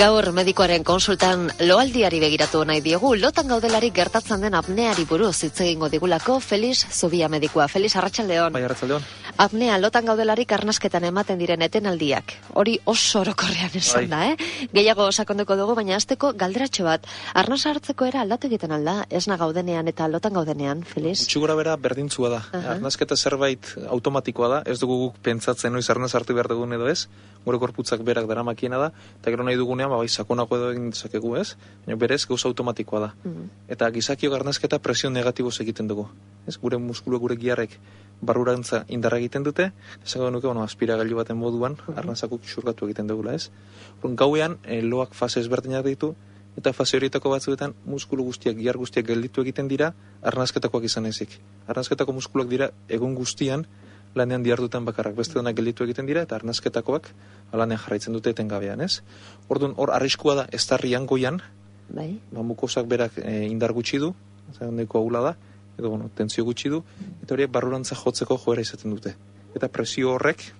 Gaur medikoaren konsultan loaldiari begiratu nahi diegu, lotan gaudelari gertatzen den apneari buruz hitz egingo digulako Felix Zubia medikua. Felix Arratsaldeon. Bai, Arratsaldeon. Apnea lotan gaudelari karnasketan ematen diren etenaldiak. Hori oso orokorrean esan Bai. da, eh? Gehiago sakonduko dugu, baina hasteko galderatxo bat. Arnas hartzeko era aldatu egiten alda, esna gaudenean eta lotan gaudenean, Felix? Txugura bera berdintzua da. Aha. Arnazketa zerbait automatikoa da, ez dugu guk pentsatzen noiz arnaz hartu behar dugun edo ez, gure korputzak berak daramakiena da, eta gero nahi dugunean, ba, bai, sakonago edo egin dezakegu ez, baina berez gauza automatikoa da. Mhm. Eta gizakiok arnazketa presio negatiboz egiten dugu. Ez, gure muskulu, gure giarrek barrurantza indarra egiten dute, esango nuke, bueno, aspiragailu baten moduan, arnazakuk xurgatu egiten dugula, ez? Orduan, gauean, eh, loak fase ezberdinak ditu, eta fase horietako batzuetan muskulu guztiak, giar guztiak gelditu egiten dira, arnazketakoak izan ezik. Arnazketako muskuluak dira egun guztian, lanean diardutan bakarrak, beste denak gelditu egiten dira, eta arnazketakoak alanean jarraitzen dute etengabean, ez? Orduan, hor arriskua da, ez goian, Bai? ba, mukosak berak e, indar gutxi du, zehondeko ahula da, edo bueno, tentzio gutxi du, eta horiek barrurantza jotzeko joera izaten dute. Eta presio horrek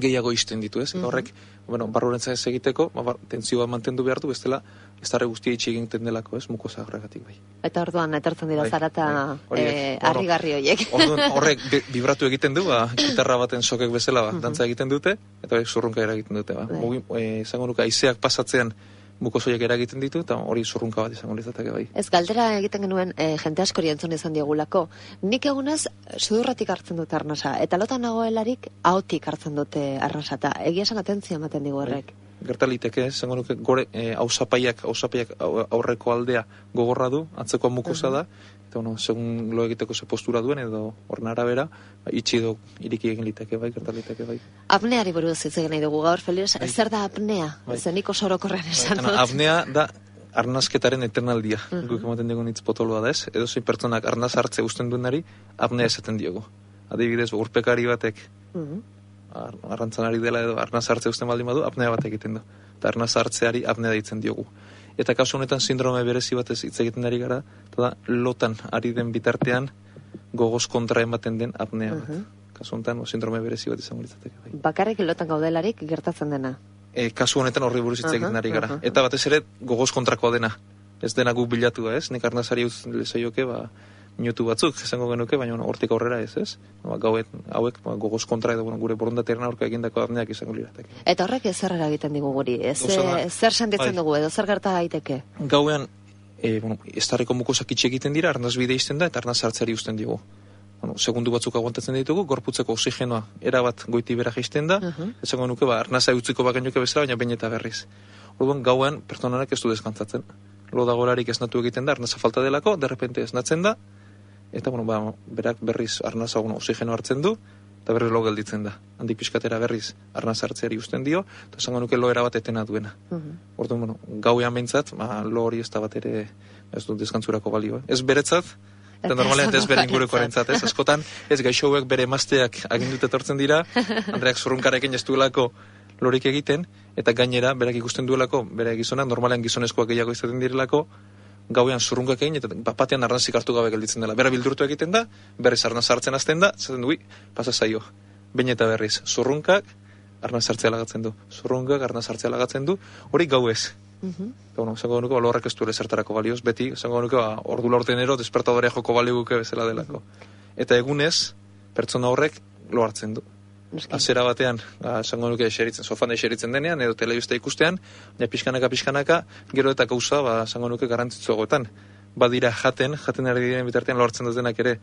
gehiago isten ditu, ez? Eta horrek, bueno, barrurantza ez egiteko, ba, bar, tentzio bat mantendu behar du, bestela, ez darre guztia itxi egiten delako, ez, mukosa horregatik bai. Eta orduan, etortzen dira Bai, zarata bai. Eh, bueno, harrigarri horiek. Orduan horrek vibratu egiten du, ba, gitarra baten sokek bezala, ba, dantza egiten dute, eta horiek zurrunka eragiten dute, ba. Bai. Mugi, e, izango nuke, aizeak pasatzean mukosoiak eragiten ditu, eta hori zurrunka bat izango litzateke bai. Ez galdera egiten genuen e, jente askori entzun izan diogulako. Nik egunez sudurratik hartzen dute arnasa, eta lotan nagoelarik ahotik hartzen dute arnasa, eta egia esan atentzia ematen digu horrek. Gertaliteke, izango nuke, gore e, ausapaiak, ausapaiak au- aurreko aldea gogorra du, atzeko mukosa da, eta bueno, segun lo egiteko ze postura duen, edo horren arabera, ba, itxi edo iriki egin liteke bai, gertaliteke bai. Apneari buruz hitz egin nahi dugu gaur, Felix, Bai. zer da apnea? Bai. Zer nik oso orokorrean esan dut. apnea da arnazketaren eternaldia, guk ematen dugun hitz potoloa da ez, edo zein pertsonak arnaz hartze usten duenari, apnea esaten diogu. Adibidez, urpekari batek Mhm. Ar, arrantzan ari dela edo arnaz hartze usten baldin badu, apnea bat egiten du. Eta arnaz hartzeari apnea deitzen diogu. Eta kasu honetan sindrome berezi batez hitz egiten ari gara, eta da lotan ari den bitartean gogoz kontra ematen den apnea bat. Mhm. Kasu honetan sindrome berezi bat izango litzateke bai. Bakarrik lotan gaudelarik gertatzen dena. E, kasu honetan horri buruz hitz egiten ari gara. aha. Eta batez ere gogoz kontrakoa dena. Ez dena guk bilatua, ez? Nik arnazari uz lezaioke, ba, minutu batzuk, esango genuke, baina hortik aurrera ez, ez? Ba, gauet, hauek ba, gogoz kontra edo bueno, gure borondatearen aurka egindako apneak izango lirateke. Eta horrek zer eragiten digu guri, ez, da- eh, zer sentitzen bai. dugu, edo zer gerta daiteke. Gauean, e, bueno, estarriko mukosak itxe egiten dira, arnaz bide izten da, eta arnaz hartzeari usten digu. Bueno, segundu batzuk aguantatzen ditugu, gorputzeko oxigenoa erabat goiti bera jaisten da, Mhm. esango nuke, ba, arnaza utziko bakainoke bezala, baina behin eta berriz. Orduan, gauean, pertsonanak ez du deskantzatzen. Lo dagolarik esnatu egiten da, arnaza falta delako, derrepente esnatzen da, eta, bueno, ba, berak berriz arnaza bueno, oxigeno hartzen du, eta berriz lo gelditzen da. Handik pixkatera berriz arnaza hartzeari usten dio, eta esango nuke lo erabat etena duena. Mhm. Orduan, bueno, gauean behintzat, ba, lo hori ez da bat ere ez du deskantzurako balio. Eh? Ez beretzat, eta normalean ez bere ingurukoarentzat, ez? Askotan, ez gaixoek bere emazteak agindut etortzen dira, Andreak zurrunkarekin ez duelako lorik egiten, eta gainera, berak ikusten duelako, bere gizonak, normalean gizonezkoak gehiago izaten direlako, gauean zurrunkak egin, eta bapatean arnazik hartu gabe gelditzen dela. Bera bildurtu egiten da, berriz arnaz hartzen azten da, zaten du, "Ui, pasa zaio. Behin eta berriz, zurrunkak, arnaz hartzea lagatzen du. Zurrunkak, arnaz hartzea lagatzen du, hori gau ez. Mhm. Eta, bueno, esango nuke, ba, horrek ez du zertarako balioz, beti, esango nuke, ba, ordu laurtenero, despertadorea joko balio guke bezala delako. Eta egunez, pertsona horrek lo hartzen du. Azera batean, ba, esango nuke eseritzen, sofan eseritzen denean, edo telebista ikustean, ja pixkanaka, pixkanaka, gero eta gauza, ba, esango nuke garrantzitsuagoetan. Badira jaten, jaten ari diren bitartean lo hartzen dutenak ere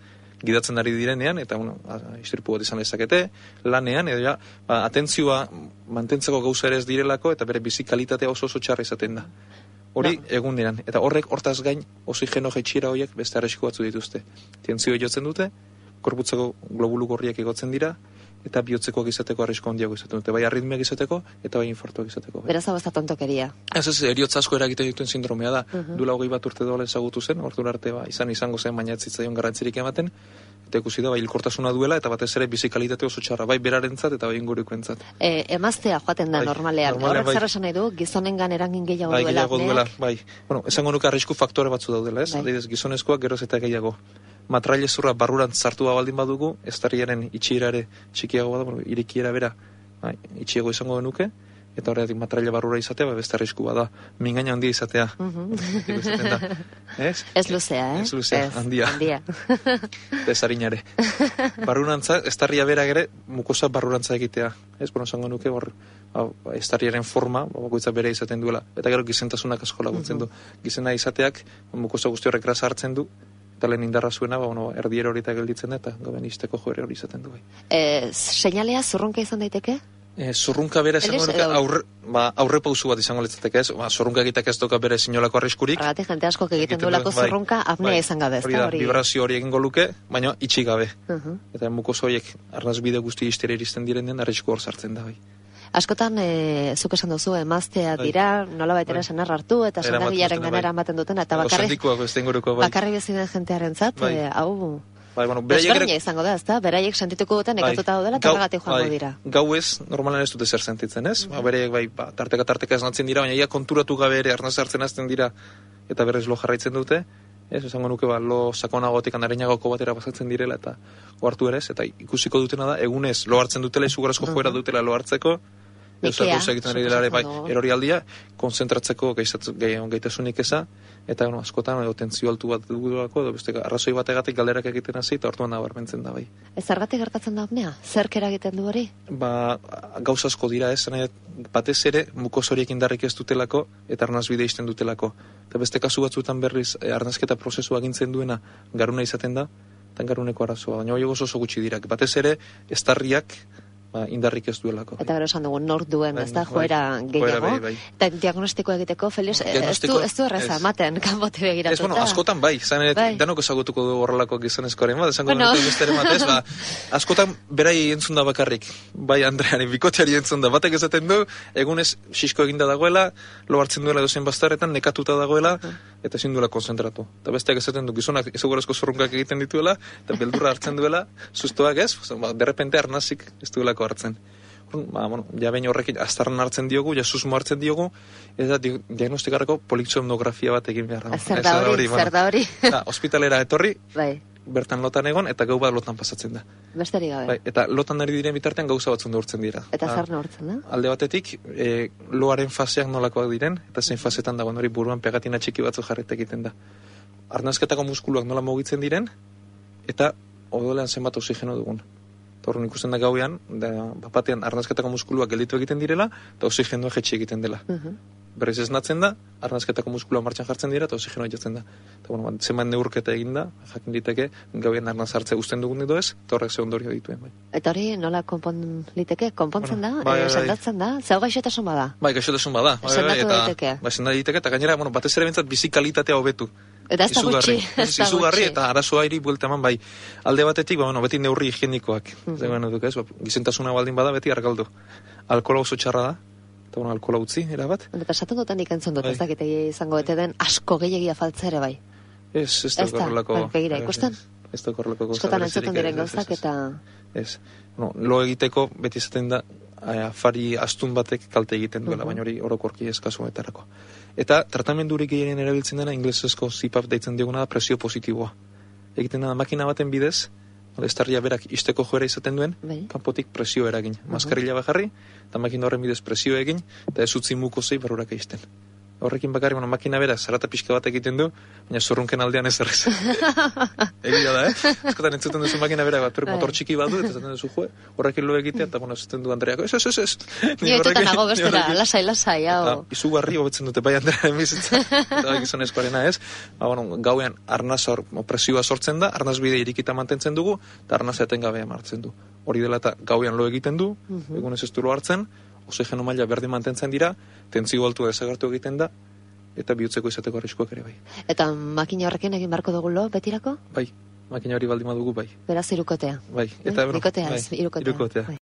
gidatzen ari direnean, eta, bueno, a- istripu bat izan lezakete, lanean, edo ja, ba, atentzioa mantentzeko gauza ere ez direlako, eta bere bizi kalitatea oso oso txarra izaten da. Hori Ba. eguneran. Eta horrek hortaz gain oxigeno jaitsira horiek beste arrisku batzu dituzte. Tentzio jotzen dute, korputzeko globulu gorriak igotzen dira, eta bihotzekoak izateko arrisku handiago izaten dute. Bai arritmiak izateko, eta bai infartuak izateko. Bai. Beraz hau ez da tontokeria. Ez ez, eriotza asko eragiten dituen sindromea da. Mhm. Duela hogei bat urte dola ezagutu zen, ordura arte ba, izan izango zen, baina ez zitzaion garrantzirik ematen, eta ikusi da, bai, hilkortasuna duela, eta batez ere bizikalitate oso txarra, bai berarentzat eta bai ingurukoentzat. E, emaztea joaten da Bai, normalean. normalean, Horrek bai. esan nahi du, gizonengan erangin gehiago Bai, duela. gehiago duela, bai. Bueno, esango nuke arrisku faktore batzu daudela, ez? Bai. Adibidez, gizonezkoak geroz eta gehiago. Matraile zurra barruran sartu baldin badugu, estarriaren itxiera ere txikiagoa da, bueno, irikiera bera, bai, itxiago izango genuke, eta horretik matraila barrura izatea, ba, beste arriskua da, mingaina handia izatea. Mhm. Izaten da. Ez? Ez luzea, eh? Ez luzea, handia. handia. Eta ez harinare. Barrurantza, estarria bera ere, mukosa barrurantza egitea. Ez, bueno, zango nuke, hor, ba, ba, estarriaren forma, ba, bakoitza bere izaten duela. Eta gero gizentasunak asko laguntzen du. Gizena izateak, mukosa guzti horrek grasa hartzen du, eta lehen indarra zuena, ba, bueno, erdiero hori eta gelditzen da, eta gaben izteko joere hori izaten du. Bai. E, seinalea zurrunka izan daiteke? E, zurrunka nuke, edo- aurre, ba, aurre pausu bat izango litzateke ez, ba, zurrunka egitek ez doka bere sinolako arriskurik. Horregatik jente asko egiten duelako du, bai, zurrunka apnea bai, izan gabe, hori da hori? vibrazio hori egingo luke, baina itxi gabe. Mhm. Eta mukoso horiek arnaz bide guzti iztera iristen direnen arrisku hor sartzen da bai. Askotan, e, zuk esan duzu, emaztea Bai. dira, nola baitera Bai. senar hartu, eta Eramaten sendagilaren dutena, ganera bai. ematen dutena, eta bakarri, inguruko bai. bakarri bizi den jentearen zat, Bai. hau, Bai, bueno, beraiek ere- izango da, ezta? Beraiek sentituko duten nekatuta daudela, eta Gau- horregatik joango bai, dira. Gau ez, normalan ez dute zer sentitzen, ez? Ba, beraiek bai, ba, tarteka tarteka esnatzen dira, baina ia konturatu gabe ere arnaz hartzen hasten dira, eta berrez lo jarraitzen dute, ez, esango nuke, ba, lo sakonagotik anarinagoko batera pasatzen direla, eta ohartu ere ez, eta ikusiko dutena da, egunez, lo hartzen dutela, izugarazko Mhm. joera dutela lo hartzeko, Ikea, gauzak egiten ari dela bai, suposatzen dugu. erori aldia, konzentratzeko gaitasunik eza, eta bueno, askotan edo tentzio altu bat dugulako, edo beste arrazoi bategatik galderak egiten hasi, eta orduan nabarmentzen da bai. Ez zergatik gertatzen da apnea? Zerk eragiten du hori? ba, gauza asko dira, ez, batez ere, mukos horiek indarrik ez dutelako, eta arnaz bide izten dutelako. Eta beste kasu batzuetan berriz, eh, arnazketa prozesua agintzen duena, garuna izaten da, eta garuneko arazoa. Baina hori oso oso gutxi dira. Batez ere, estarriak, ba, indarrik ez duelako. Eta gero esan dugu, nor duen, Bai, ez da, bai. joera Joera, gehiago. bai, bai. Eta diagnostiko egiteko, Felix, eh, ez du, Diagnostiko- ez du erreza ez. ematen, kanbote begiratuta. Ez, bueno, askotan bai, izan ere, Bai. danok ezagutuko du horrelako gizonezkoaren bat, esango Bueno. besteren bat, ez, ba, askotan berai entzun da bakarrik, bai Andrearen bikoteari entzun da, batek esaten du, egunez xisko eginda dagoela, lo hartzen duela dozen bastarretan, nekatuta dagoela, eta ezin duela konzentratu. Eta besteak esaten du, gizonak ezagurazko zorrunkak egiten dituela, eta beldurra hartzen duela, sustoak ez, ba, derrepente arnazik ez duelako hartzen. Ba, bueno, ja behin horrekin aztarren hartzen diogu, ja susmo hartzen diogu, eta di- diagnostikarako polixomnografia bat egin behar da. Zer da hori, zer da hori. Da, ospitalera etorri, bai, bertan lotan egon, eta gau bat lotan pasatzen da. besterik gabe. Bai, eta lotan ari diren bitartean gauza batzun neurtzen dira. Eta Ba, zer neurtzen da? Alde batetik, e, loaren faseak nolakoak diren, eta zein fasetan dagoen hori buruan pegatina txiki batzu jarrita egiten da. Arnazketako muskuluak nola mugitzen diren, eta odolean zenbat oxigeno dugun. Eta horren ikusten da gauean, da, bapatean arnazketako muskuluak gelditu egiten direla, eta oxigenoa jetxi egiten dela. Mhm. Berriz esnatzen da, arnazketako muskulua martxan jartzen dira, eta oxigenoa jotzen da. Eta, bueno, bat, zenbat neurketa egin da, jakin diteke, gauean arnaz hartze guzten dugun edo ez, eta horrek ze ondorio dituen, bai. Eta hori nola konpon liteke? Konpontzen Bueno, da? bai, bai, bai. sendatzen da? Zau gaixotasun bada? Bai, gaixotasun bada. Bai, bai, Sendatu eta. Bai, sendatu daiteke, eta gainera, bueno, batez ere bentsat bizi kalitatea hobetu. Eta ez da Izugarri. gutxi. Izugarri eta arazoa iri buelta eman bai. Alde batetik, ba, bueno, beti neurri higienikoak. Mm duk, ez, ba, gizentasuna baldin bada beti argaldu. Alkola oso txarra da, eta bueno, alkola utzi, erabat. Eta esaten duten ikentzun dut, Bai. ez dakit izango ete den asko gehiagia faltza ere bai. Ez, ez da horrelako... bai, begira, ikusten? Ez, da horrelako gauza berezirik, entzuten diren gauzak eta... Ez. Bueno, lo egiteko beti izaten da eh, afari astun batek kalte egiten duela, Mhm. baina hori orokorki ez kasuetarako. Eta tratamendurik gehien erabiltzen dena inglesezko CPAP deitzen dioguna da presio positiboa. Egiten da makina baten bidez, estarria berak isteko joera izaten duen, Bai. kanpotik presio eragin. Maskarila bajarri, eta makina horren bidez presio egin, eta ez utzi mukozei barrurak eisten. Horrekin bakarri, bueno, makina bera zarata pixka bat egiten du, baina zorrunken aldean ez errez. Egia da, eh? Askotan entzuten duzu makina bera bat, Bai. motor txiki badu, eta zaten duzu, jo, horrekin lo egitea, eta bueno, zaten du Andreako, ez, ez, ez, ez. Ni oituta horrekin- nago bestera, lasai, lasai, Eta hau. izugarri hobetzen dute bai Andrearen bizitza, eta gizonezkoarena ez. Ba, bueno, gauean arnaz hor, presioa sortzen da, arnaz bide irikita mantentzen dugu, eta arnaz etengabe martzen du. Hori dela eta gauean lo egiten du, egunez ez du hartzen, oxigeno maila berdin mantentzen dira, tentzio altua desagertu egiten da, eta bihotzeko izateko arriskuak ere bai. Eta makina horrekin egin beharko dugu lo, betirako? Bai, makina hori baldin badugu bai. Beraz, irukotea. Bai, eta bai, ez, hirukotea. hirukotea. Bai.